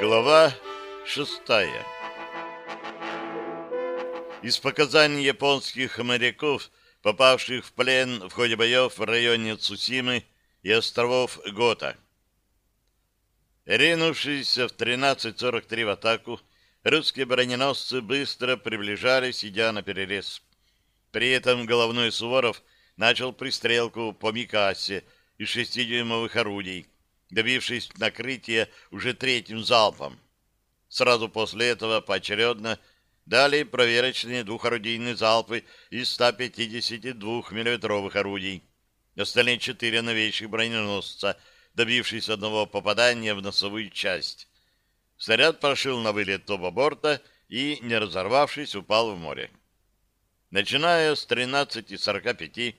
Глава шестая Из показаний японских моряков, попавших в плен в ходе боев в районе Цусимы и островов Гота. Ринувшись в 13.43 в атаку, русские броненосцы быстро приближались, идя на перерез. При этом головной Суворов начал пристрелку по Микасе из шестидюймовых орудий, добившись накрытия уже третьим залпом. Сразу после этого поочередно дали проверочные двухорудийные залпы из 152 миллиметровых орудий. Остальные четыре новейших броненосца, добившись одного попадания в носовую часть. Снаряд прошил на вылет оба борта и, не разорвавшись, упал в море. Начиная с 13.45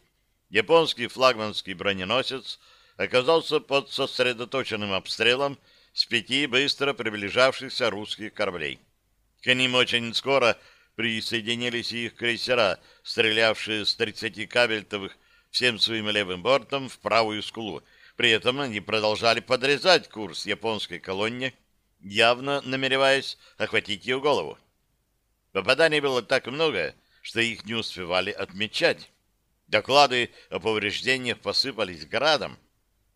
японский флагманский броненосец оказался под сосредоточенным обстрелом с пяти быстро приближавшихся русских кораблей. К ним очень скоро присоединились их крейсера, стрелявшие с 30 кабельтовых всем своим левым бортом в правую скулу. При этом они продолжали подрезать курс японской колонне, явно намереваясь охватить ее голову. Попаданий было так много, что их не успевали отмечать. Доклады о повреждениях посыпались градом.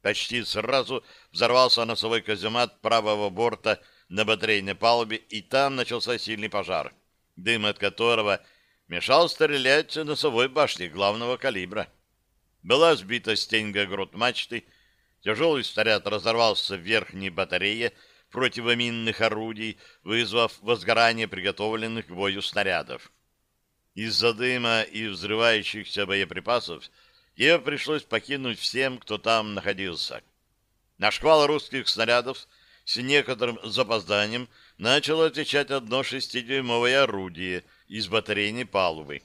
Почти сразу взорвался носовой каземат правого борта на батарейной палубе, и там начался сильный пожар, дым от которого мешал стрелять носовой башни главного калибра. Была сбита стенга грот мачты, тяжелый снаряд разорвался в верхней батарее противоминных орудий, вызвав возгорание приготовленных к бою снарядов. Из-за дыма и взрывающихся боеприпасов ее пришлось покинуть всем, кто там находился. На шквал русских снарядов с некоторым запозданием начало отвечать одно шестидюймовое орудие из батарейной палубы.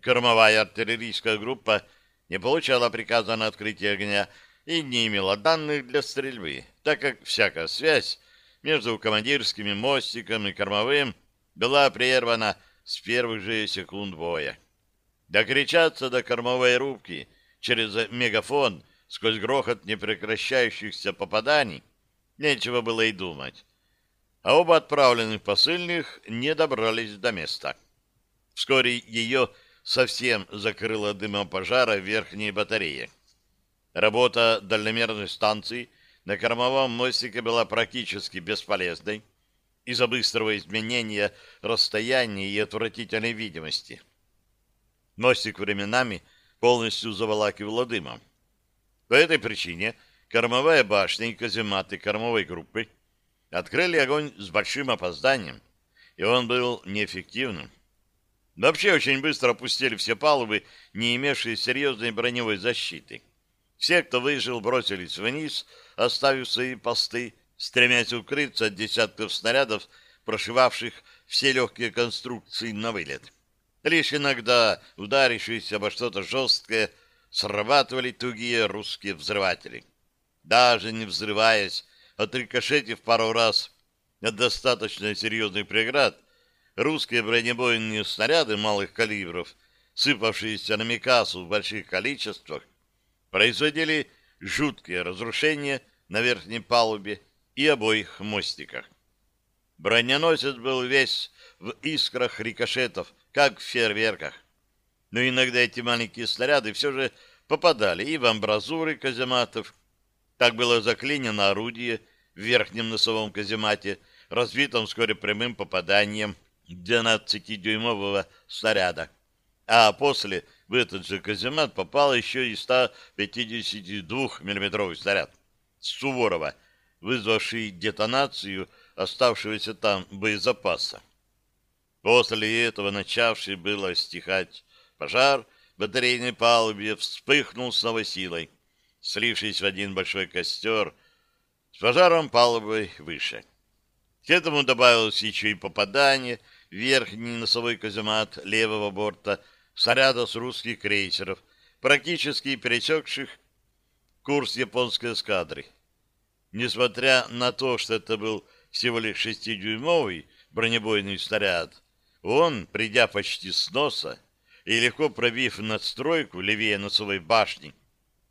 Кормовая артиллерийская группа не получала приказа на открытие огня и не имела данных для стрельбы, так как всякая связь между командирским мостиком и кормовым была прервана с первых же секунд боя. Докричаться до кормовой рубки через мегафон сквозь грохот непрекращающихся попаданий нечего было и думать. А оба отправленных посыльных не добрались до места. Вскоре ее совсем закрыло дымом пожара в верхней батарее. Работа дальномерной станции на кормовом мостике была практически бесполезной из-за быстрого изменения расстояния и отвратительной видимости. Мостик временами полностью заволакивало дымом. По этой причине кормовая башня и казематы кормовой группы открыли огонь с большим опозданием, и он был неэффективным. Вообще очень быстро опустили все палубы, не имевшие серьезной броневой защиты. Все, кто выжил, бросились вниз, оставив свои посты, стремясь укрыться от десятков снарядов, прошивавших все легкие конструкции на вылет. Лишь иногда, ударившись обо что-то жесткое, срабатывали тугие русские взрыватели. Даже не взрываясь, отрикошетив пару раз от достаточно серьезных преград, русские бронебойные снаряды малых калибров, сыпавшиеся на Микасу в больших количествах, производили жуткие разрушения на верхней палубе и обоих мостиках. Броненосец был весь в искрах рикошетов, как в фейерверках. Но иногда эти маленькие снаряды все же попадали и в амбразуры казематов. Так было заклинено орудие в верхнем носовом каземате, разбитом вскоре прямым попаданием 12-дюймового снаряда. А после в этот же каземат попал еще и 152 миллиметровый снаряд Суворова, вызвавший детонацию оставшегося там боезапаса. После этого начавший было стихать пожар батарейной палубе вспыхнул с новой силой, слившись в один большой костер с пожаром палубой выше. К этому добавилось еще и попадание в верхний носовой каземат левого борта снаряда с русских крейсеров, практически пересекших курс японской эскадры. Несмотря на то, что это был всего лишь шестидюймовый бронебойный снаряд, он, придя почти с носа и легко пробив надстройку левее носовой башни,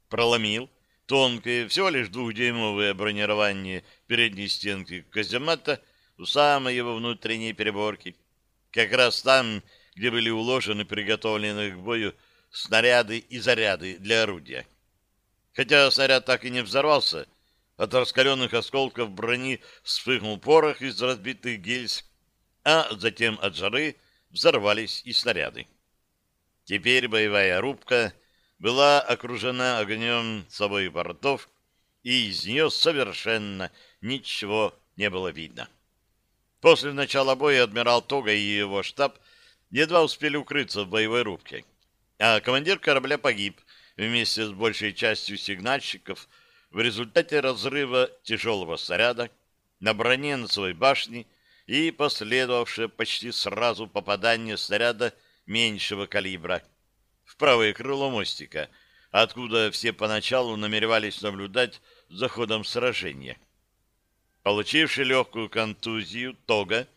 проломил тонкое, всего лишь двухдюймовое бронирование передней стенки каземата у самой его внутренней переборки. Как раз там, где были уложены приготовленные к бою снаряды и заряды для орудия. Хотя снаряд так и не взорвался, от раскаленных осколков брони вспыхнул порох из разбитых гильз, а затем от жары взорвались и снаряды. Теперь боевая рубка была окружена огнем с обоих бортов, и из нее совершенно ничего не было видно. После начала боя адмирал Тога и его штаб едва успели укрыться в боевой рубке, а командир корабля погиб вместе с большей частью сигнальщиков в результате разрыва тяжелого снаряда на броне носовой башни и последовавшее почти сразу попадание снаряда меньшего калибра в правое крыло мостика, откуда все поначалу намеревались наблюдать за ходом сражения. Получивший легкую контузию, Тога,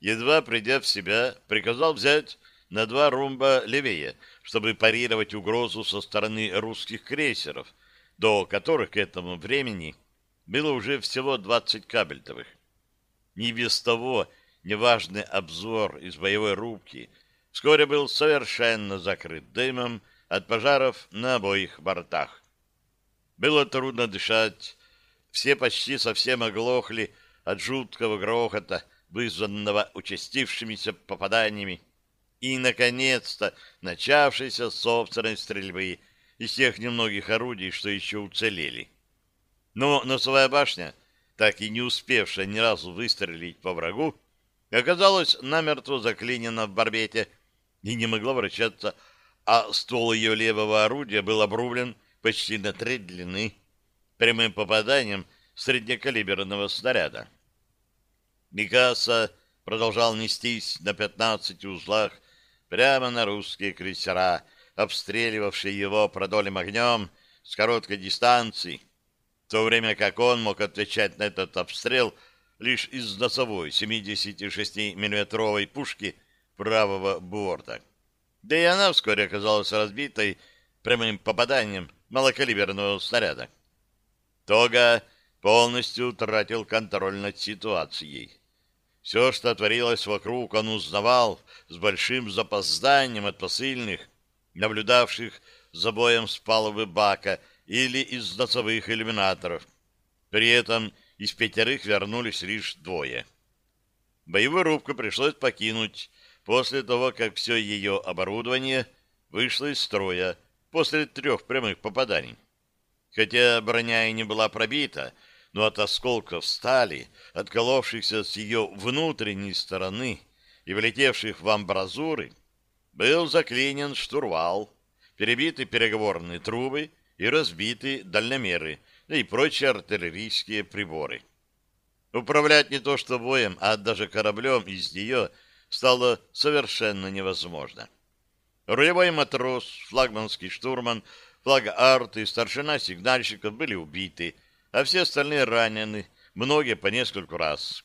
едва придя в себя, приказал взять на два румба левее, чтобы парировать угрозу со стороны русских крейсеров, до которых к этому времени было уже всего 20 кабельтовых. Не без того неважный обзор из боевой рубки — вскоре был совершенно закрыт дымом от пожаров на обоих бортах. Было трудно дышать, все почти совсем оглохли от жуткого грохота, вызванного участившимися попаданиями, и, наконец-то, начавшейся собственной стрельбы из тех немногих орудий, что еще уцелели. Но носовая башня, так и не успевшая ни разу выстрелить по врагу, оказалась намертво заклинена в барбете, и не могла вращаться, а ствол ее левого орудия был обрублен почти на треть длины прямым попаданием среднекалиберного снаряда. Микаса продолжал нестись на 15 узлах прямо на русские крейсера, обстреливавшие его продолем огнем с короткой дистанции, в то время как он мог отвечать на этот обстрел лишь из носовой 76 миллиметровой пушки правого борта. Да и она вскоре оказалась разбитой прямым попаданием малокалиберного снаряда. Тога полностью утратил контроль над ситуацией. Все, что творилось вокруг, он узнавал с большим запозданием от посыльных, наблюдавших за боем с палубы бака или из носовых иллюминаторов. При этом из пятерых вернулись лишь двое. Боевую рубку пришлось покинуть после того, как все ее оборудование вышло из строя после трех прямых попаданий. Хотя броня и не была пробита, но от осколков стали, отколовшихся с ее внутренней стороны и влетевших в амбразуры, был заклинен штурвал, перебиты переговорные трубы и разбиты дальномеры, да и прочие артиллерийские приборы. Управлять не то что боем, а даже кораблем из нее – стало совершенно невозможно. Рулевой матрос, флагманский штурман, флаг-арт и старшина сигнальщиков были убиты, а все остальные ранены, многие по нескольку раз.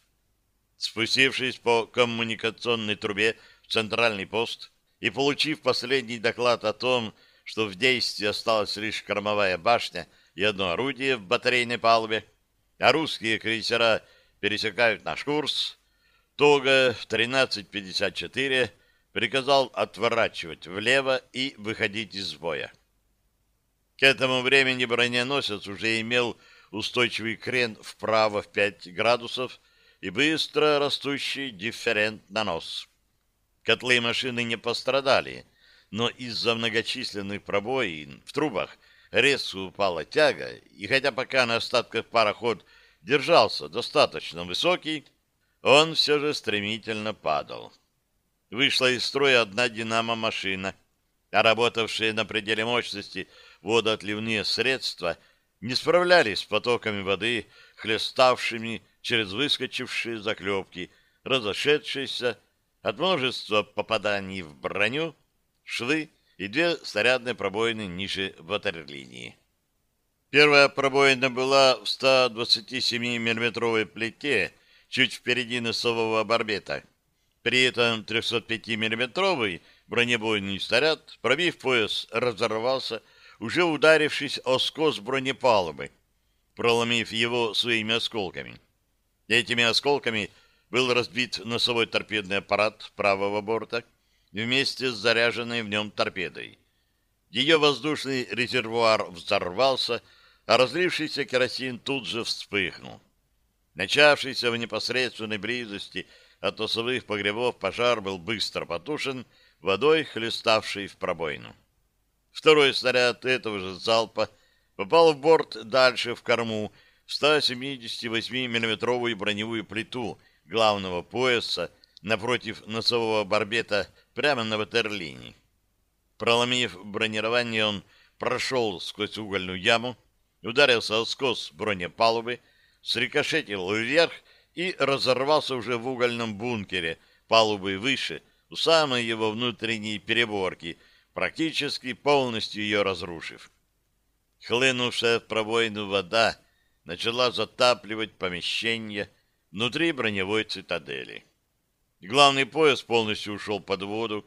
Спустившись по коммуникационной трубе в центральный пост и получив последний доклад о том, что в действии осталась лишь кормовая башня и одно орудие в батарейной палубе, а русские крейсера пересекают наш курс, Тога в 13.54 приказал отворачивать влево и выходить из боя. К этому времени броненосец уже имел устойчивый крен вправо в 5 градусов и быстро растущий дифферент на нос. Котлы машины не пострадали, но из-за многочисленных пробоин в трубах резко упала тяга, и хотя пока на остатках пароход держался достаточно высокий, он все же стремительно падал. Вышла из строя одна динамо-машина, а работавшие на пределе мощности водоотливные средства не справлялись с потоками воды, хлеставшими через выскочившие заклепки, разошедшиеся от множества попаданий в броню, швы и две снарядные пробоины ниже ватерлинии. Первая пробоина была в 127 миллиметровой плите чуть впереди носового барбета. При этом 305 миллиметровый бронебойный снаряд, пробив пояс, разорвался, уже ударившись о скос бронепалубы, проломив его своими осколками. Этими осколками был разбит носовой торпедный аппарат правого борта вместе с заряженной в нем торпедой. Ее воздушный резервуар взорвался, а разлившийся керосин тут же вспыхнул. Начавшийся в непосредственной близости от носовых погребов пожар был быстро потушен водой, хлеставшей в пробоину. Второй снаряд этого же залпа попал в борт дальше в корму в 178 миллиметровую броневую плиту главного пояса напротив носового барбета прямо на ватерлинии. Проломив бронирование, он прошел сквозь угольную яму, ударился о скос бронепалубы, срикошетил вверх и разорвался уже в угольном бункере, палубы выше, у самой его внутренней переборки, практически полностью ее разрушив. Хлынувшая в пробоину вода начала затапливать помещение внутри броневой цитадели. Главный пояс полностью ушел под воду,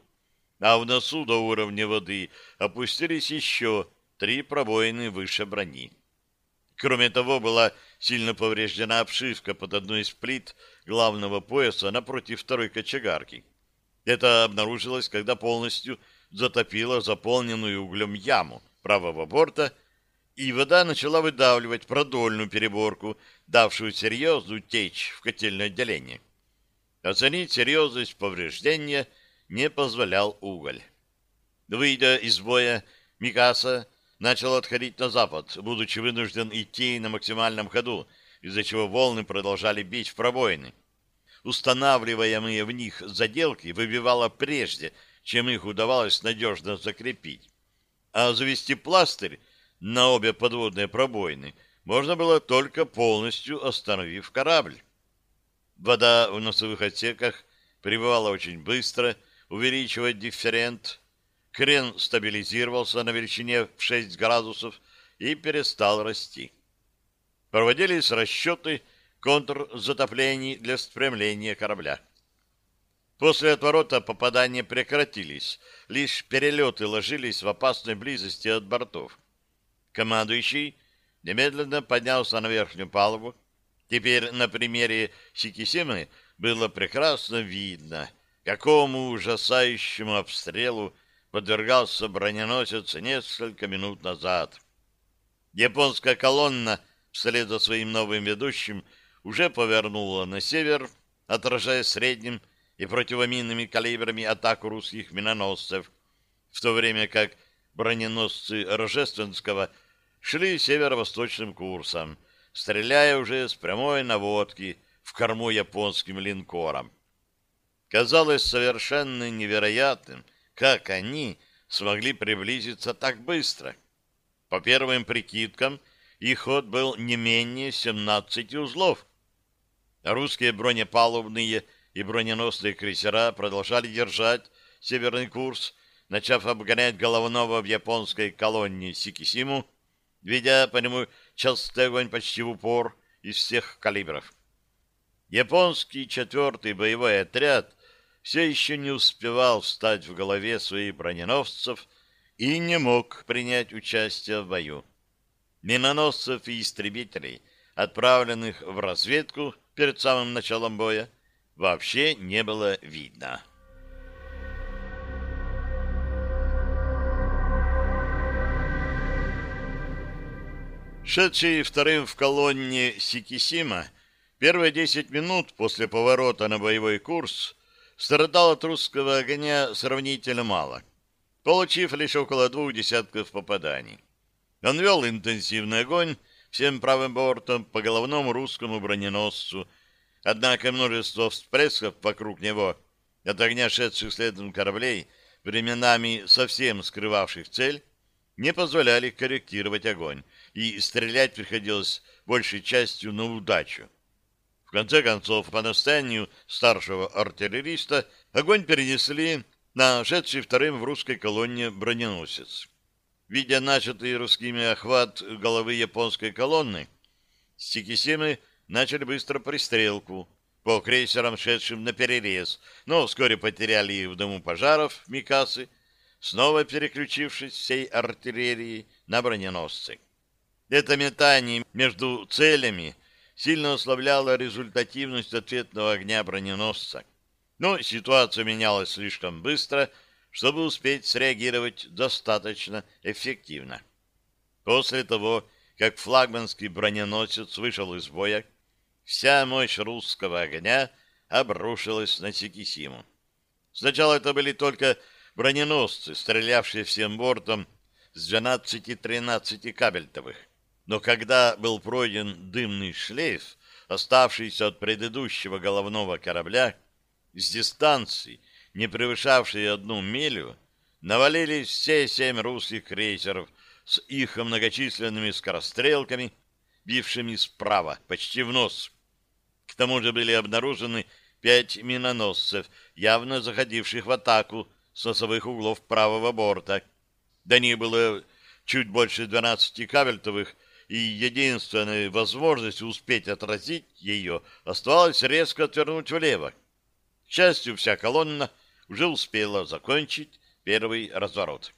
а в носу до уровня воды опустились еще три пробоины выше брони. Кроме того, была сильно повреждена обшивка под одной из плит главного пояса напротив второй кочегарки. Это обнаружилось, когда полностью затопило заполненную углем яму правого борта, и вода начала выдавливать продольную переборку, давшую серьезную течь в котельное отделение. Оценить серьезность повреждения не позволял уголь. Выйдя из боя, Микаса начал отходить на запад, будучи вынужден идти на максимальном ходу, из-за чего волны продолжали бить в пробоины. Устанавливаемые в них заделки выбивало прежде, чем их удавалось надежно закрепить. А завести пластырь на обе подводные пробоины можно было только полностью остановив корабль. Вода в носовых отсеках прибывала очень быстро, увеличивая дифферент, Крен стабилизировался на величине в 6 градусов и перестал расти. Проводились расчеты контрзатоплений для спрямления корабля. После отворота попадания прекратились, лишь перелеты ложились в опасной близости от бортов. Командующий немедленно поднялся на верхнюю палубу. Теперь на примере Сикисимы было прекрасно видно, какому ужасающему обстрелу подвергался броненосец несколько минут назад. Японская колонна вслед за своим новым ведущим уже повернула на север, отражая средним и противоминными калибрами атаку русских миноносцев, в то время как броненосцы Рожественского шли северо-восточным курсом, стреляя уже с прямой наводки в корму японским линкорам. Казалось совершенно невероятным, как они смогли приблизиться так быстро. По первым прикидкам, их ход был не менее 17 узлов. Русские бронепалубные и броненосные крейсера продолжали держать северный курс, начав обгонять головного в японской колонии Сикисиму, ведя по нему частый огонь почти в упор из всех калибров. Японский четвертый боевой отряд все еще не успевал встать в голове своих броненосцев и не мог принять участие в бою. Миноносцев и истребителей, отправленных в разведку перед самым началом боя, вообще не было видно. Шедший вторым в колонне Сикисима первые десять минут после поворота на боевой курс страдал от русского огня сравнительно мало, получив лишь около двух десятков попаданий. Он вел интенсивный огонь всем правым бортом по головному русскому броненосцу, однако множество всплесков вокруг него от огня шедших следом кораблей, временами совсем скрывавших цель, не позволяли корректировать огонь, и стрелять приходилось большей частью на удачу конце концов, по настоянию старшего артиллериста, огонь перенесли на шедший вторым в русской колонне броненосец. Видя начатый русскими охват головы японской колонны, Сикисимы начали быстро пристрелку по крейсерам, шедшим на перерез, но вскоре потеряли их в дому пожаров Микасы, снова переключившись всей артиллерией на броненосцы. Это метание между целями сильно ослабляло результативность ответного огня броненосца. Но ситуация менялась слишком быстро, чтобы успеть среагировать достаточно эффективно. После того, как флагманский броненосец вышел из боя, вся мощь русского огня обрушилась на Сикисиму. Сначала это были только броненосцы, стрелявшие всем бортом с 12-13 кабельтовых. Но когда был пройден дымный шлейф, оставшийся от предыдущего головного корабля, с дистанции, не превышавшей одну милю, навалились все семь русских крейсеров с их многочисленными скорострелками, бившими справа, почти в нос. К тому же были обнаружены пять миноносцев, явно заходивших в атаку с носовых углов правого борта. До них было чуть больше 12 кабельтовых, и единственной возможностью успеть отразить ее оставалось резко отвернуть влево. К счастью, вся колонна уже успела закончить первый разворот.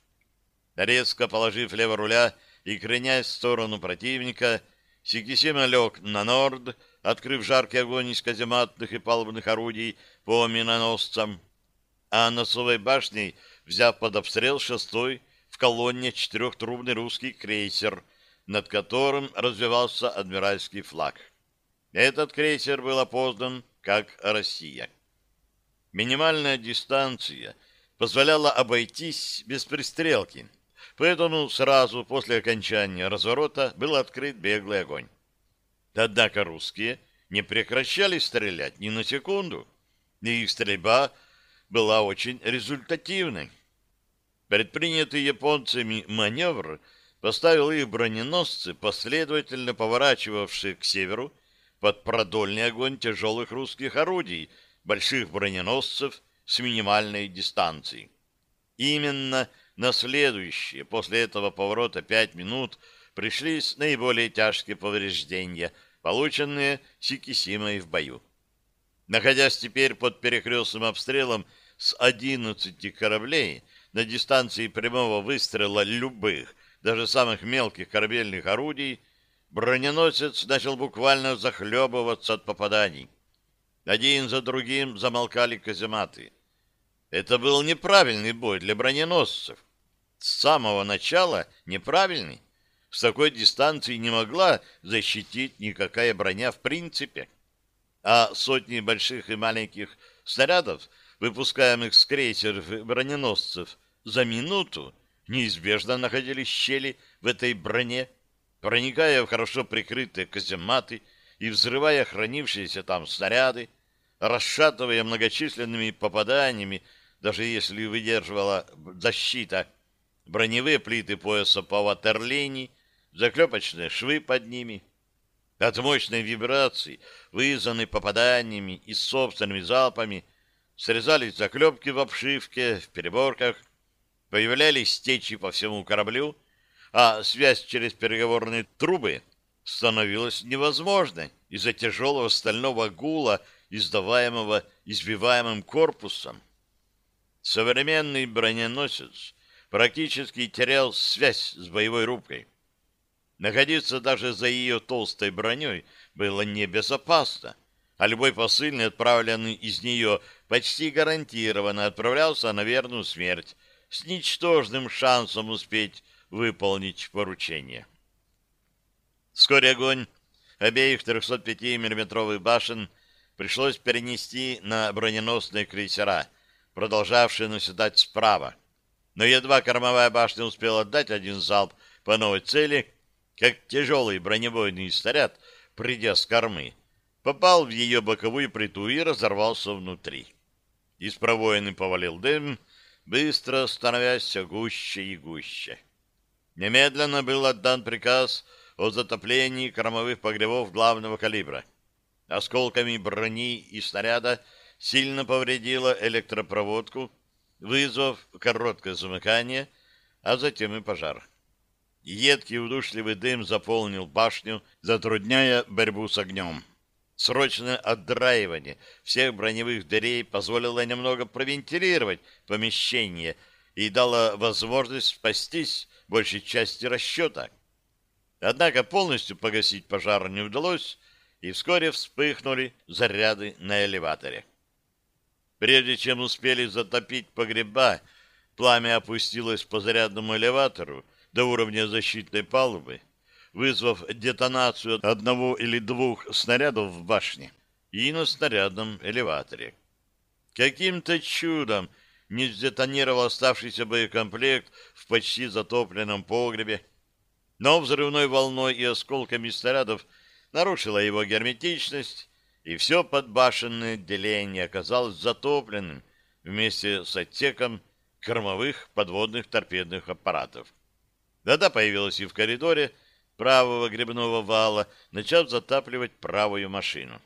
Резко положив лево руля и кренясь в сторону противника, Сикисима лег на норд, открыв жаркий огонь из казематных и палубных орудий по миноносцам, а носовой башней, взяв под обстрел шестой в колонне четырехтрубный русский крейсер, над которым развивался адмиральский флаг. Этот крейсер был опознан как «Россия». Минимальная дистанция позволяла обойтись без пристрелки, поэтому сразу после окончания разворота был открыт беглый огонь. Однако русские не прекращали стрелять ни на секунду, и их стрельба была очень результативной. Предпринятый японцами маневр поставил их броненосцы, последовательно поворачивавшие к северу, под продольный огонь тяжелых русских орудий, больших броненосцев с минимальной дистанцией. Именно на следующие после этого поворота пять минут пришлись наиболее тяжкие повреждения – полученные Сикисимой в бою. Находясь теперь под перекрестным обстрелом с 11 кораблей на дистанции прямого выстрела любых, даже самых мелких корабельных орудий, броненосец начал буквально захлебываться от попаданий. Один за другим замолкали казематы. Это был неправильный бой для броненосцев. С самого начала неправильный с такой дистанции не могла защитить никакая броня в принципе. А сотни больших и маленьких снарядов, выпускаемых с крейсеров и броненосцев, за минуту неизбежно находились щели в этой броне, проникая в хорошо прикрытые казематы и взрывая хранившиеся там снаряды, расшатывая многочисленными попаданиями, даже если выдерживала защита, броневые плиты пояса по ватерлинии, заклепочные швы под ними. От мощной вибрации, вызванной попаданиями и собственными залпами, срезались заклепки в обшивке, в переборках, появлялись течи по всему кораблю, а связь через переговорные трубы становилась невозможной из-за тяжелого стального гула, издаваемого избиваемым корпусом. Современный броненосец практически терял связь с боевой рубкой. Находиться даже за ее толстой броней было небезопасно, а любой посыльный, отправленный из нее, почти гарантированно отправлялся на верную смерть с ничтожным шансом успеть выполнить поручение. Вскоре огонь обеих 305 миллиметровых башен пришлось перенести на броненосные крейсера, продолжавшие наседать справа. Но едва кормовая башня успела отдать один залп по новой цели, как тяжелый бронебойный снаряд, придя с кормы, попал в ее боковую плиту и разорвался внутри. Из пробоины повалил дым, быстро становясь все гуще и гуще. Немедленно был отдан приказ о затоплении кормовых погребов главного калибра. Осколками брони и снаряда сильно повредила электропроводку, вызвав короткое замыкание, а затем и пожар. Едкий удушливый дым заполнил башню, затрудняя борьбу с огнем. Срочное отдраивание всех броневых дверей позволило немного провентилировать помещение и дало возможность спастись большей части расчета. Однако полностью погасить пожар не удалось, и вскоре вспыхнули заряды на элеваторе. Прежде чем успели затопить погреба, пламя опустилось по зарядному элеватору до уровня защитной палубы, вызвав детонацию одного или двух снарядов в башне и на снарядном элеваторе. Каким-то чудом не сдетонировал оставшийся боекомплект в почти затопленном погребе, но взрывной волной и осколками снарядов нарушила его герметичность, и все подбашенное отделение оказалось затопленным вместе с отсеком кормовых подводных торпедных аппаратов. Вода появилась и в коридоре правого гребного вала, начав затапливать правую машину.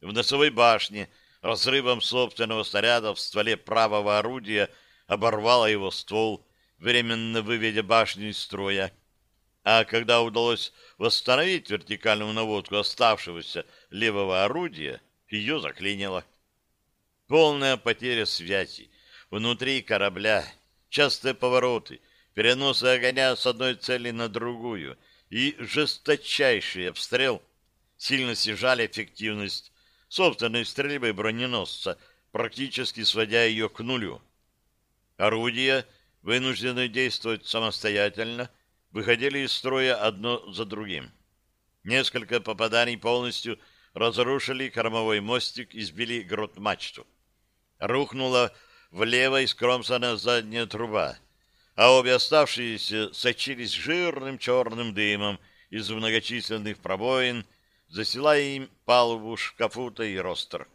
В носовой башне разрывом собственного снаряда в стволе правого орудия оборвало его ствол, временно выведя башню из строя. А когда удалось восстановить вертикальную наводку оставшегося левого орудия, ее заклинило. Полная потеря связи внутри корабля, частые повороты, переносы огня с одной цели на другую и жесточайший обстрел сильно снижали эффективность собственной стрельбы броненосца, практически сводя ее к нулю. Орудия, вынужденные действовать самостоятельно, выходили из строя одно за другим. Несколько попаданий полностью разрушили кормовой мостик и сбили грот-мачту. Рухнула влево искромсанная задняя труба, а обе оставшиеся сочились жирным черным дымом из многочисленных пробоин, засилая им палубу шкафута и ростер.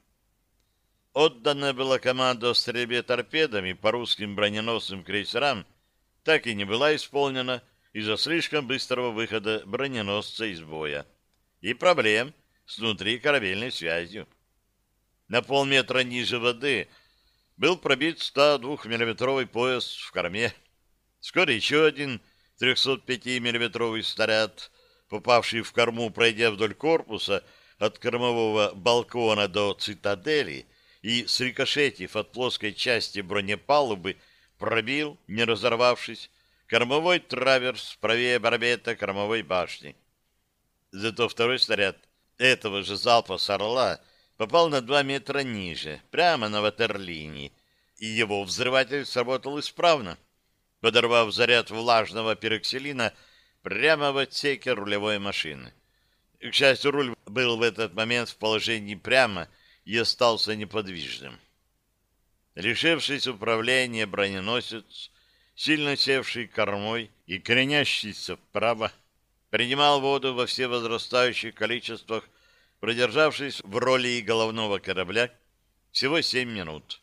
Отданная была команда стрельбе торпедами по русским броненосным крейсерам, так и не была исполнена из-за слишком быстрого выхода броненосца из боя и проблем с внутрикорабельной связью. На полметра ниже воды был пробит 102 миллиметровый пояс в корме. Вскоре еще один 305 миллиметровый снаряд попавший в корму, пройдя вдоль корпуса от кормового балкона до цитадели и, срикошетив от плоской части бронепалубы, пробил, не разорвавшись, кормовой траверс правее барбета кормовой башни. Зато второй снаряд этого же залпа с «Орла» попал на два метра ниже, прямо на ватерлинии, и его взрыватель сработал исправно, подорвав заряд влажного пероксилина прямо в отсеке рулевой машины. К счастью, руль был в этот момент в положении прямо и остался неподвижным. Лишившись управления броненосец, сильно севший кормой и кренящийся вправо, принимал воду во все возрастающих количествах, продержавшись в роли головного корабля всего семь минут.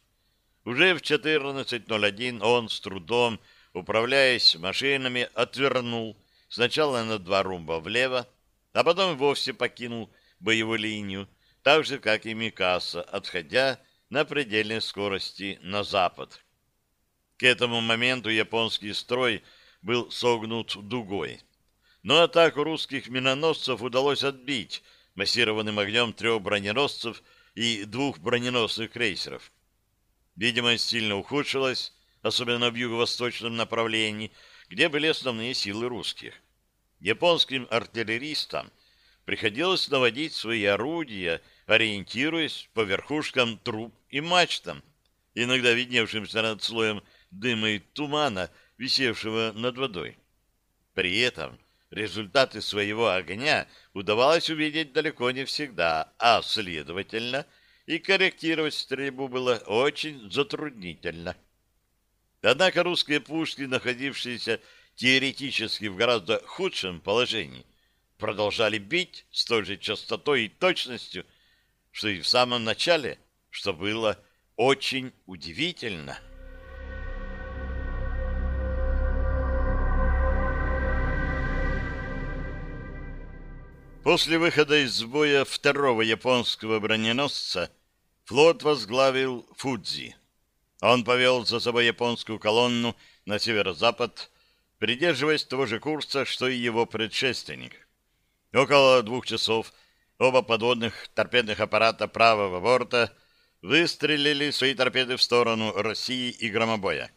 Уже в 14.01 он с трудом, управляясь машинами, отвернул сначала на два румба влево, а потом вовсе покинул боевую линию, так же, как и Микаса, отходя на предельной скорости на запад. К этому моменту японский строй был согнут дугой. Но атаку русских миноносцев удалось отбить массированным огнем трех броненосцев и двух броненосных крейсеров. Видимость сильно ухудшилась, особенно в юго-восточном направлении, где были основные силы русских японским артиллеристам приходилось наводить свои орудия, ориентируясь по верхушкам труб и мачтам, иногда видневшимся над слоем дыма и тумана, висевшего над водой. При этом результаты своего огня удавалось увидеть далеко не всегда, а, следовательно, и корректировать стрельбу было очень затруднительно. Однако русские пушки, находившиеся теоретически в гораздо худшем положении, продолжали бить с той же частотой и точностью, что и в самом начале, что было очень удивительно. После выхода из боя второго японского броненосца флот возглавил Фудзи. Он повел за собой японскую колонну на северо-запад, придерживаясь того же курса, что и его предшественник. Около двух часов оба подводных торпедных аппарата правого борта выстрелили свои торпеды в сторону России и громобоя.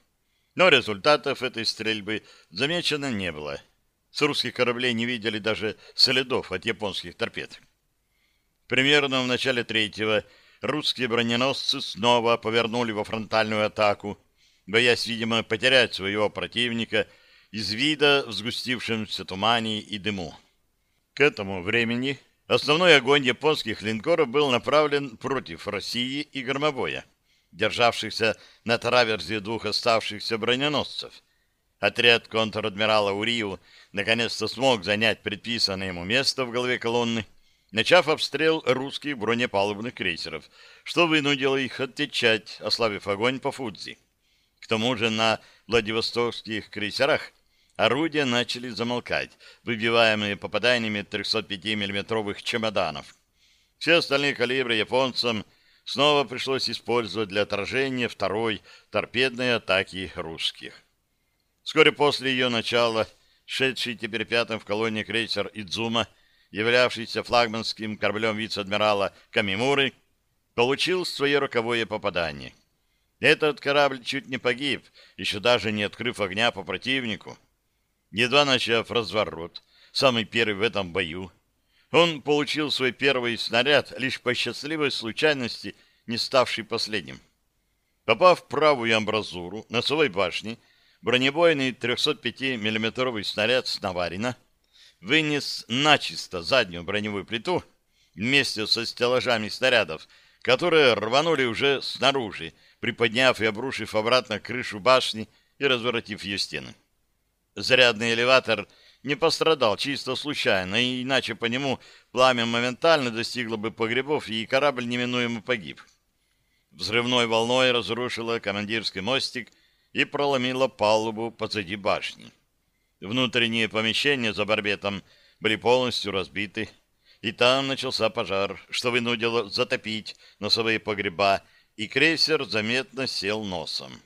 Но результатов этой стрельбы замечено не было. С русских кораблей не видели даже следов от японских торпед. Примерно в начале третьего русские броненосцы снова повернули во фронтальную атаку, боясь, видимо, потерять своего противника из вида в сгустившемся тумане и дыму. К этому времени основной огонь японских линкоров был направлен против России и громобоя, державшихся на траверзе двух оставшихся броненосцев. Отряд контр-адмирала Урию наконец-то смог занять предписанное ему место в голове колонны, начав обстрел русских бронепалубных крейсеров, что вынудило их отвечать, ослабив огонь по Фудзи. К тому же на Владивостокских крейсерах орудия начали замолкать, выбиваемые попаданиями 305 миллиметровых чемоданов. Все остальные калибры японцам снова пришлось использовать для отражения второй торпедной атаки русских. Вскоре после ее начала, шедший теперь пятым в колонии крейсер «Идзума», являвшийся флагманским кораблем вице-адмирала Камимуры, получил свое роковое попадание. Этот корабль чуть не погиб, еще даже не открыв огня по противнику. Едва начав разворот, самый первый в этом бою, он получил свой первый снаряд, лишь по счастливой случайности, не ставший последним. Попав в правую амбразуру носовой башни, бронебойный 305 миллиметровый снаряд с Наварина вынес начисто заднюю броневую плиту вместе со стеллажами снарядов, которые рванули уже снаружи, приподняв и обрушив обратно крышу башни и разворотив ее стены. Зарядный элеватор не пострадал чисто случайно, иначе по нему пламя моментально достигло бы погребов, и корабль неминуемо погиб. Взрывной волной разрушило командирский мостик и проломило палубу позади башни. Внутренние помещения за барбетом были полностью разбиты, и там начался пожар, что вынудило затопить носовые погреба, и крейсер заметно сел носом.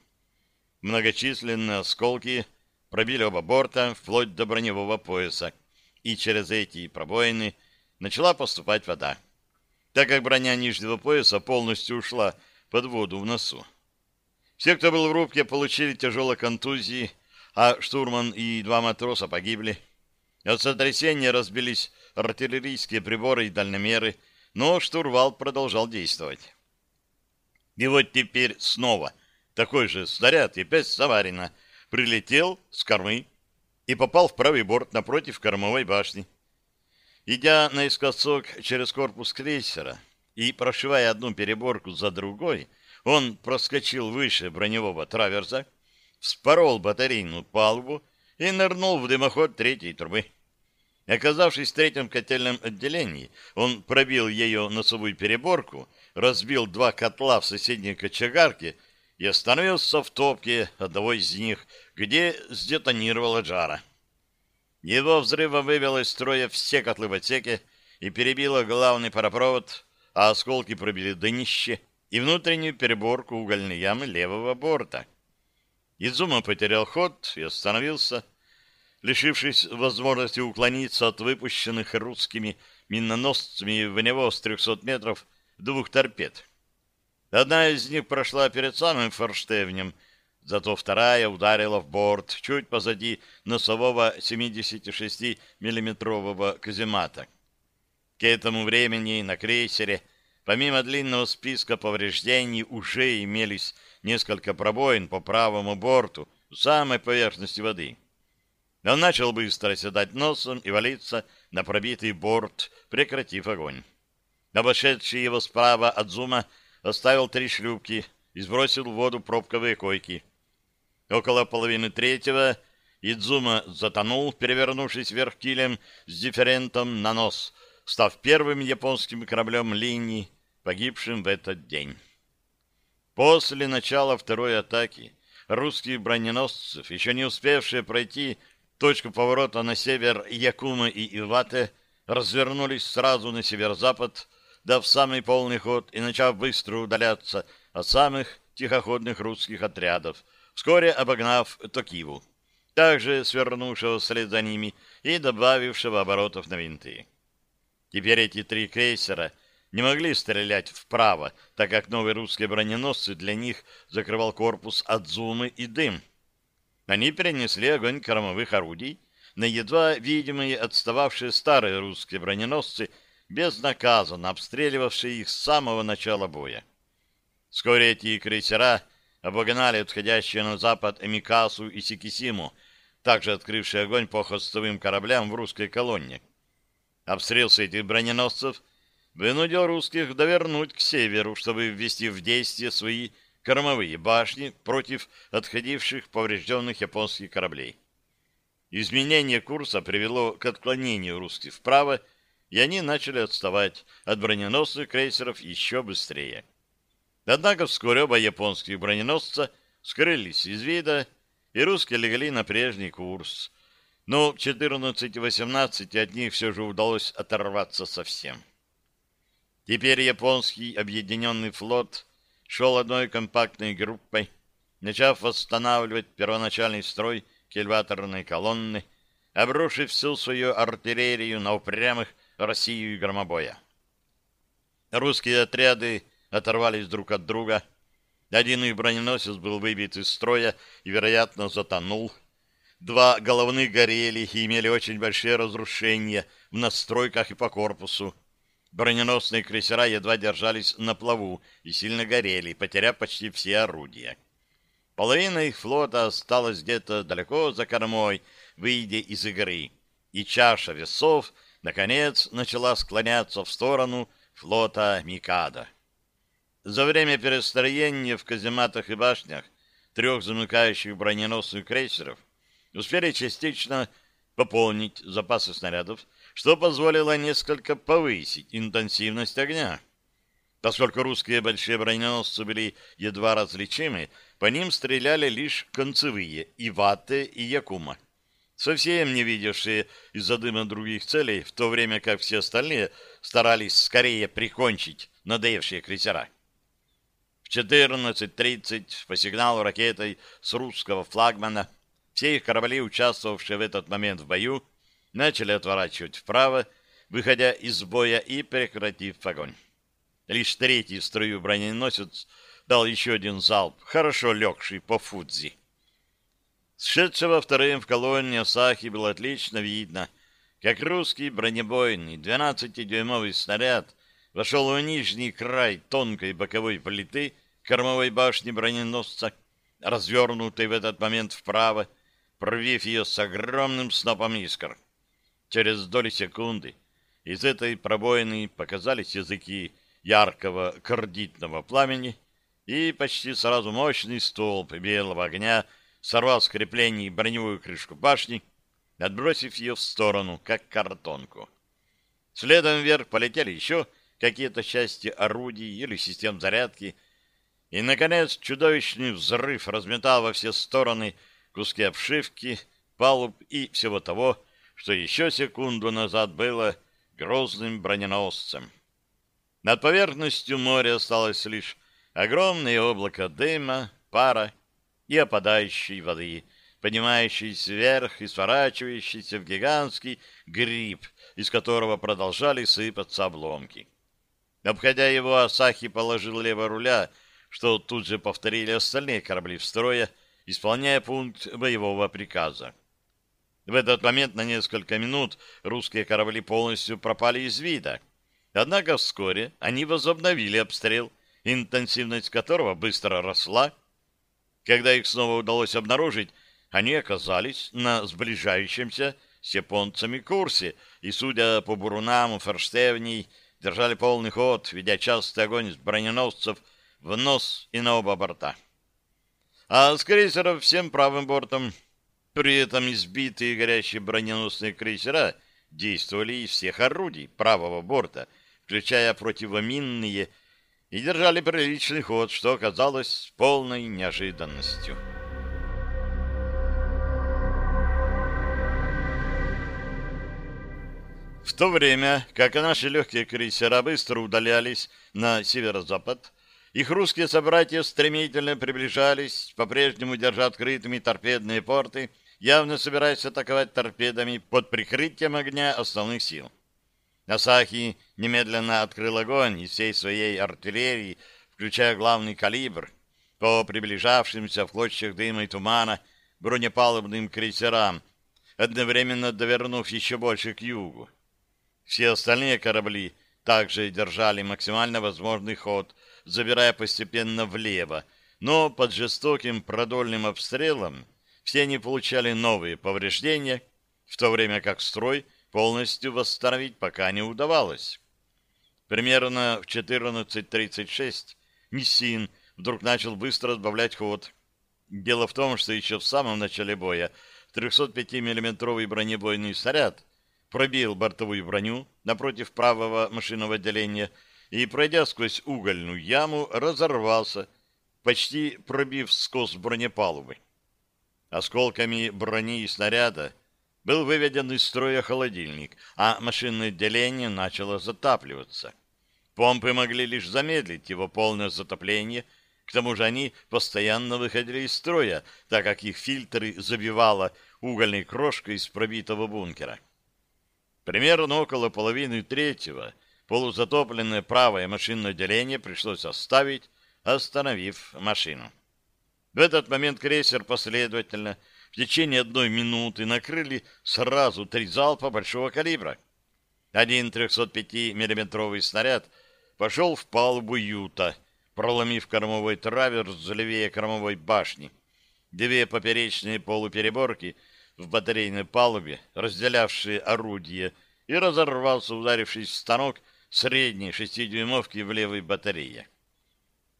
Многочисленные осколки — пробили оба борта вплоть до броневого пояса, и через эти пробоины начала поступать вода, так как броня нижнего пояса полностью ушла под воду в носу. Все, кто был в рубке, получили тяжелые контузии, а штурман и два матроса погибли. От сотрясения разбились артиллерийские приборы и дальномеры, но штурвал продолжал действовать. И вот теперь снова такой же снаряд и опять Саварина прилетел с кормы и попал в правый борт напротив кормовой башни. Идя наискосок через корпус крейсера и прошивая одну переборку за другой, он проскочил выше броневого траверза, вспорол батарейную палубу и нырнул в дымоход третьей трубы. Оказавшись в третьем котельном отделении, он пробил ее носовую переборку, разбил два котла в соседней кочегарке и остановился в топке одного из них, где сдетонировала жара. Его взрывом вывело из строя все котлы в отсеке и перебило главный паропровод, а осколки пробили днище и внутреннюю переборку угольной ямы левого борта. Изума потерял ход и остановился, лишившись возможности уклониться от выпущенных русскими миноносцами в него с 300 метров двух торпед. Одна из них прошла перед самым форштевнем, зато вторая ударила в борт чуть позади носового 76 миллиметрового каземата. К этому времени на крейсере, помимо длинного списка повреждений, уже имелись несколько пробоин по правому борту, у самой поверхности воды. Он начал быстро оседать носом и валиться на пробитый борт, прекратив огонь. Обошедший его справа от зума оставил три шлюпки и сбросил в воду пробковые койки. Около половины третьего Идзума затонул, перевернувшись вверх килем с дифферентом на нос, став первым японским кораблем линии, погибшим в этот день. После начала второй атаки русские броненосцев, еще не успевшие пройти точку поворота на север Якумы и Ивате, развернулись сразу на северо-запад, дав самый полный ход и начав быстро удаляться от самых тихоходных русских отрядов, вскоре обогнав Токиву, также свернувшего вслед за ними и добавившего оборотов на винты. Теперь эти три крейсера не могли стрелять вправо, так как новые русские броненосцы для них закрывал корпус Адзумы и дым. они перенесли огонь кормовых орудий на едва видимые отстававшие старые русские броненосцы, безнаказанно обстреливавшие их с самого начала боя. Вскоре эти крейсера обогнали отходящие на запад Эмикасу и Сикисиму, также открывшие огонь по хвостовым кораблям в русской колонне. Обстрел с этих броненосцев вынудил русских довернуть к северу, чтобы ввести в действие свои кормовые башни против отходивших поврежденных японских кораблей. Изменение курса привело к отклонению русских вправо, и они начали отставать от броненосных крейсеров еще быстрее. Однако вскоре оба японских броненосца скрылись из вида, и русские легли на прежний курс. Но 14-18 от них все же удалось оторваться совсем. Теперь японский объединенный флот шел одной компактной группой, начав восстанавливать первоначальный строй кильваторной колонны, обрушив всю свою артиллерию на упрямых Россию и громобоя. Русские отряды оторвались друг от друга. Один их броненосец был выбит из строя и, вероятно, затонул. Два головных горели и имели очень большие разрушения в настройках и по корпусу. Броненосные крейсера едва держались на плаву и сильно горели, потеряв почти все орудия. Половина их флота осталась где-то далеко за кормой, выйдя из игры, и чаша весов, наконец, начала склоняться в сторону флота Микада. За время перестроения в казематах и башнях трех замыкающих броненосных крейсеров успели частично пополнить запасы снарядов, что позволило несколько повысить интенсивность огня. Поскольку русские большие броненосцы были едва различимы, по ним стреляли лишь концевые и Ватте, и Якума, совсем не видевшие из-за дыма других целей, в то время как все остальные старались скорее прикончить надоевшие крейсера. 14.30 по сигналу ракетой с русского флагмана все их корабли, участвовавшие в этот момент в бою, начали отворачивать вправо, выходя из боя и прекратив огонь. Лишь третий в строю броненосец дал еще один залп, хорошо легший по Фудзи. Сшедшего вторым в колонне Асахи было отлично видно, как русский бронебойный 12-дюймовый снаряд вошел в нижний край тонкой боковой плиты кормовой башни броненосца, развернутой в этот момент вправо, пробив ее с огромным снопом искр. Через доли секунды из этой пробоины показались языки яркого кардитного пламени, и почти сразу мощный столб белого огня сорвал с креплений броневую крышку башни, отбросив ее в сторону, как картонку. Следом вверх полетели еще какие-то части орудий или систем зарядки, и, наконец, чудовищный взрыв разметал во все стороны куски обшивки, палуб и всего того, что еще секунду назад было грозным броненосцем. Над поверхностью моря осталось лишь огромное облако дыма, пара и опадающей воды, поднимающейся вверх и сворачивающейся в гигантский гриб, из которого продолжали сыпаться обломки. Обходя его, Асахи положил лево руля что тут же повторили остальные корабли в строе, исполняя пункт боевого приказа. В этот момент на несколько минут русские корабли полностью пропали из вида. Однако вскоре они возобновили обстрел, интенсивность которого быстро росла. Когда их снова удалось обнаружить, они оказались на сближающемся с японцами курсе и, судя по бурунам форштевней, держали полный ход, ведя частый огонь с броненосцев в нос и на оба борта. А с крейсеров всем правым бортом. При этом избитые горящие броненосные крейсера действовали из всех орудий правого борта, включая противоминные, и держали приличный ход, что оказалось полной неожиданностью. В то время, как наши легкие крейсера быстро удалялись на северо-запад, их русские собратья стремительно приближались, по-прежнему держа открытыми торпедные порты, явно собираясь атаковать торпедами под прикрытием огня основных сил. Асахи немедленно открыл огонь из всей своей артиллерии, включая главный калибр, по приближавшимся в клочьях дыма и тумана бронепалубным крейсерам, одновременно довернув еще больше к югу. Все остальные корабли также держали максимально возможный ход, забирая постепенно влево, но под жестоким продольным обстрелом все они получали новые повреждения, в то время как строй полностью восстановить пока не удавалось. Примерно в 14.36 Ниссин вдруг начал быстро сбавлять ход. Дело в том, что еще в самом начале боя 305 миллиметровый бронебойный снаряд пробил бортовую броню напротив правого машинного отделения и, пройдя сквозь угольную яму, разорвался, почти пробив скос бронепалубы. Осколками брони и снаряда был выведен из строя холодильник, а машинное отделение начало затапливаться. Помпы могли лишь замедлить его полное затопление, к тому же они постоянно выходили из строя, так как их фильтры забивало угольной крошкой из пробитого бункера. Примерно около половины третьего полузатопленное правое машинное отделение пришлось оставить, остановив машину. В этот момент крейсер последовательно в течение одной минуты накрыли сразу три залпа большого калибра. Один 305 миллиметровый снаряд пошел в палубу юта, проломив кормовой траверс левее кормовой башни. Две поперечные полупереборки — в батарейной палубе, разделявшие орудие, и разорвался, ударившись в станок средней шестидюймовки в левой батарее.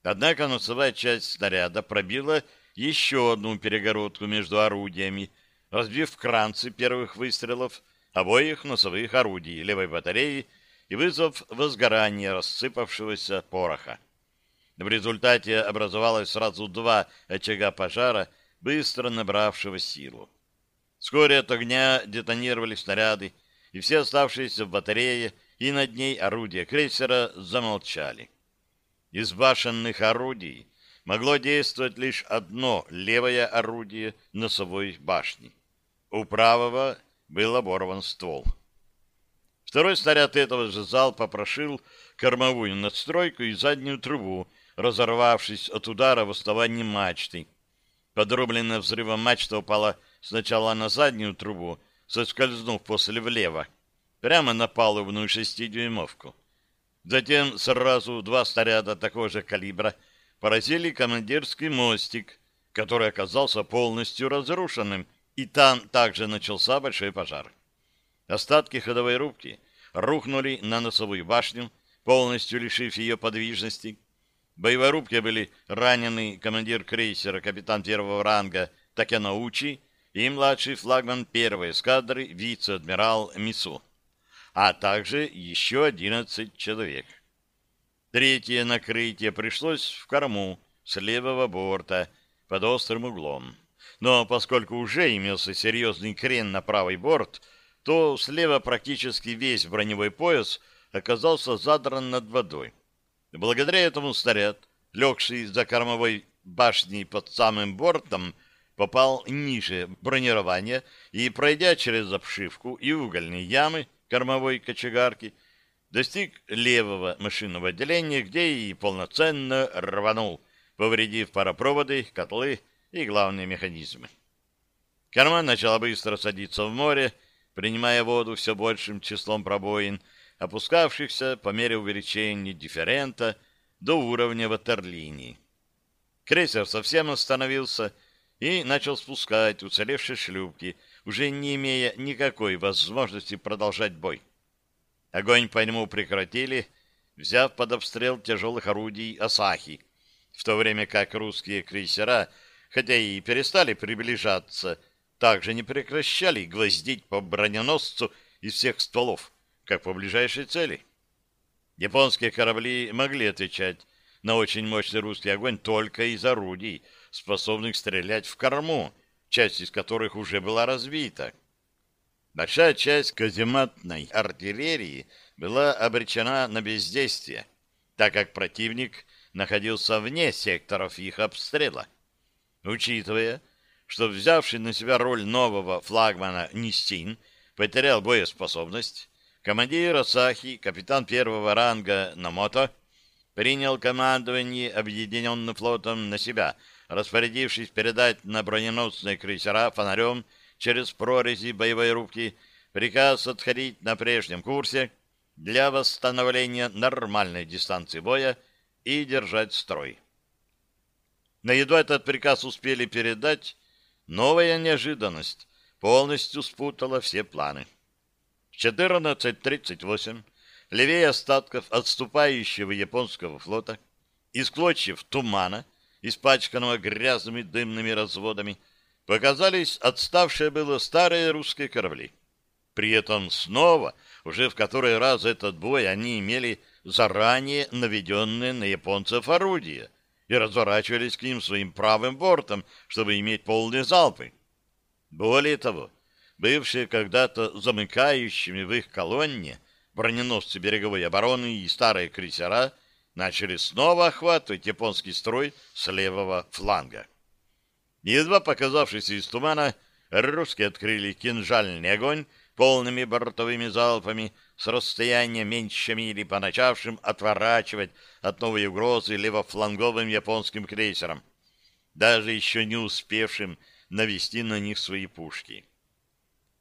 Однако носовая часть снаряда пробила еще одну перегородку между орудиями, разбив кранцы первых выстрелов обоих носовых орудий левой батареи и вызвав возгорание рассыпавшегося пороха. В результате образовалось сразу два очага пожара, быстро набравшего силу. Вскоре от огня детонировали снаряды, и все оставшиеся в батарее и над ней орудия крейсера замолчали. Из башенных орудий могло действовать лишь одно левое орудие носовой башни. У правого был оборван ствол. Второй снаряд этого же залпа прошил кормовую надстройку и заднюю трубу, разорвавшись от удара в основании мачты. Подрубленная взрывом мачта упала сначала на заднюю трубу, соскользнув после влево, прямо на палубную шестидюймовку. Затем сразу два снаряда такого же калибра поразили командирский мостик, который оказался полностью разрушенным, и там также начался большой пожар. Остатки ходовой рубки рухнули на носовую башню, полностью лишив ее подвижности. В боевой рубке были ранены командир крейсера, капитан первого ранга Такенаучи и младший флагман первой эскадры вице-адмирал Мису, а также еще 11 человек. Третье накрытие пришлось в корму с левого борта под острым углом. Но поскольку уже имелся серьезный крен на правый борт, то слева практически весь броневой пояс оказался задран над водой. Благодаря этому снаряд, легший за кормовой башней под самым бортом, попал ниже бронирования и, пройдя через обшивку и угольные ямы кормовой кочегарки, достиг левого машинного отделения, где и полноценно рванул, повредив паропроводы, котлы и главные механизмы. Корма начала быстро садиться в море, принимая воду все большим числом пробоин, опускавшихся по мере увеличения дифферента до уровня ватерлинии. Крейсер совсем остановился и начал спускать уцелевшие шлюпки, уже не имея никакой возможности продолжать бой. Огонь по нему прекратили, взяв под обстрел тяжелых орудий «Асахи», в то время как русские крейсера, хотя и перестали приближаться, также не прекращали гвоздить по броненосцу из всех стволов, как по ближайшей цели. Японские корабли могли отвечать на очень мощный русский огонь только из орудий, способных стрелять в корму, часть из которых уже была разбита. Большая часть казематной артиллерии была обречена на бездействие, так как противник находился вне секторов их обстрела. Учитывая, что взявший на себя роль нового флагмана Нистин потерял боеспособность, командир Асахи, капитан первого ранга Намото, принял командование Объединенным флотом на себя – распорядившись передать на броненосные крейсера фонарем через прорези боевой рубки приказ отходить на прежнем курсе для восстановления нормальной дистанции боя и держать строй. На едва этот приказ успели передать, новая неожиданность полностью спутала все планы. В 14.38 левее остатков отступающего японского флота, из клочьев тумана, испачканного грязными дымными разводами, показались отставшие было старые русские корабли. При этом снова, уже в который раз этот бой, они имели заранее наведенные на японцев орудия и разворачивались к ним своим правым бортом, чтобы иметь полные залпы. Более того, бывшие когда-то замыкающими в их колонне броненосцы береговой обороны и старые крейсера начали снова охватывать японский строй с левого фланга. Едва показавшись из тумана, русские открыли кинжальный огонь полными бортовыми залпами с расстояния меньше мили по начавшим отворачивать от новой угрозы левофланговым японским крейсерам, даже еще не успевшим навести на них свои пушки.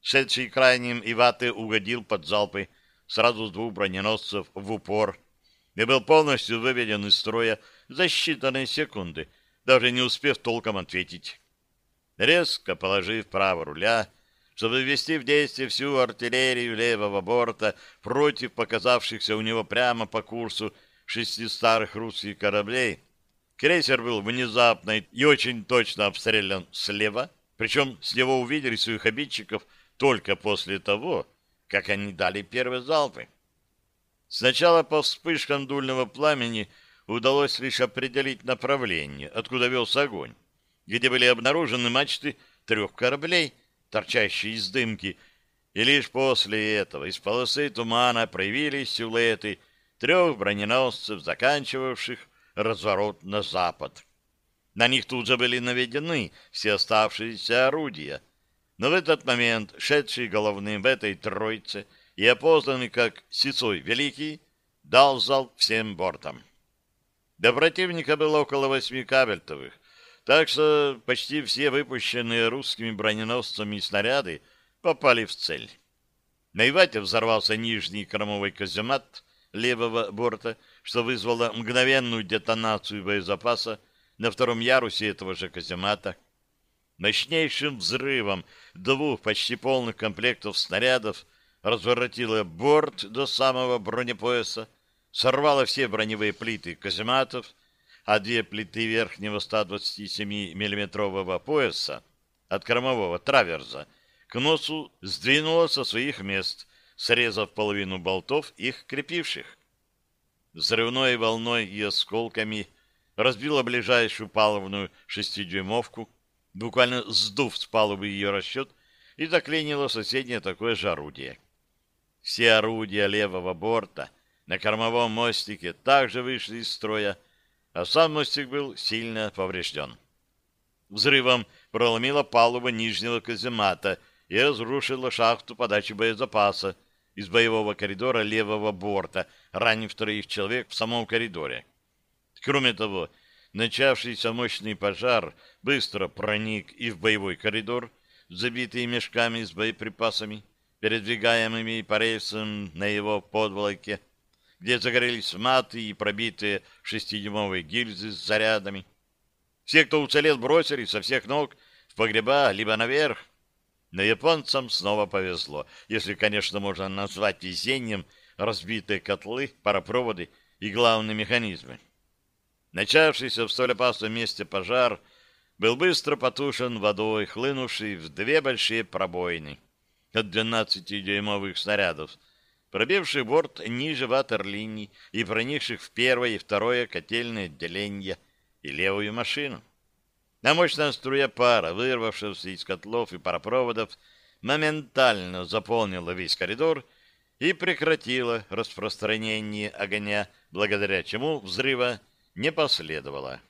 Шедший крайним Иваты угодил под залпы сразу с двух броненосцев в упор и был полностью выведен из строя за считанные секунды, даже не успев толком ответить. Резко положив право руля, чтобы ввести в действие всю артиллерию левого борта против показавшихся у него прямо по курсу шести старых русских кораблей, крейсер был внезапно и очень точно обстрелян слева, причем с него увидели своих обидчиков только после того, как они дали первые залпы. Сначала по вспышкам дульного пламени удалось лишь определить направление, откуда велся огонь, где были обнаружены мачты трех кораблей, торчащие из дымки, и лишь после этого из полосы тумана проявились силуэты трех броненосцев, заканчивавших разворот на запад. На них тут же были наведены все оставшиеся орудия, но в этот момент шедший головным в этой троице — и опознанный как Сицой Великий, дал залп всем бортам. До противника было около восьми кабельтовых, так что почти все выпущенные русскими броненосцами снаряды попали в цель. На Ивате взорвался нижний кормовой каземат левого борта, что вызвало мгновенную детонацию боезапаса на втором ярусе этого же каземата. Мощнейшим взрывом двух почти полных комплектов снарядов разворотила борт до самого бронепояса, сорвала все броневые плиты казематов, а две плиты верхнего 127 миллиметрового пояса от кормового траверза к носу сдвинула со своих мест, срезав половину болтов, их крепивших. Взрывной волной и осколками разбила ближайшую палубную шестидюймовку, буквально сдув с палубы ее расчет, и заклинило соседнее такое же орудие. Все орудия левого борта на кормовом мостике также вышли из строя, а сам мостик был сильно поврежден. Взрывом проломила палуба нижнего каземата и разрушила шахту подачи боезапаса из боевого коридора левого борта, ранив троих человек в самом коридоре. Кроме того, начавшийся мощный пожар быстро проник и в боевой коридор, забитый мешками с боеприпасами, передвигаемыми по рельсам на его подволоке, где загорелись маты и пробитые шестидюймовые гильзы с зарядами. Все, кто уцелел, бросили со всех ног в погреба, либо наверх. Но японцам снова повезло, если, конечно, можно назвать везением разбитые котлы, паропроводы и главные механизмы. Начавшийся в столь опасном месте пожар был быстро потушен водой, хлынувшей в две большие пробоины от 12-дюймовых снарядов, пробивших борт ниже ватерлинии и проникших в первое и второе котельное отделение и левую машину. А мощная струя пара, вырвавшаяся из котлов и паропроводов, моментально заполнила весь коридор и прекратила распространение огня, благодаря чему взрыва не последовало.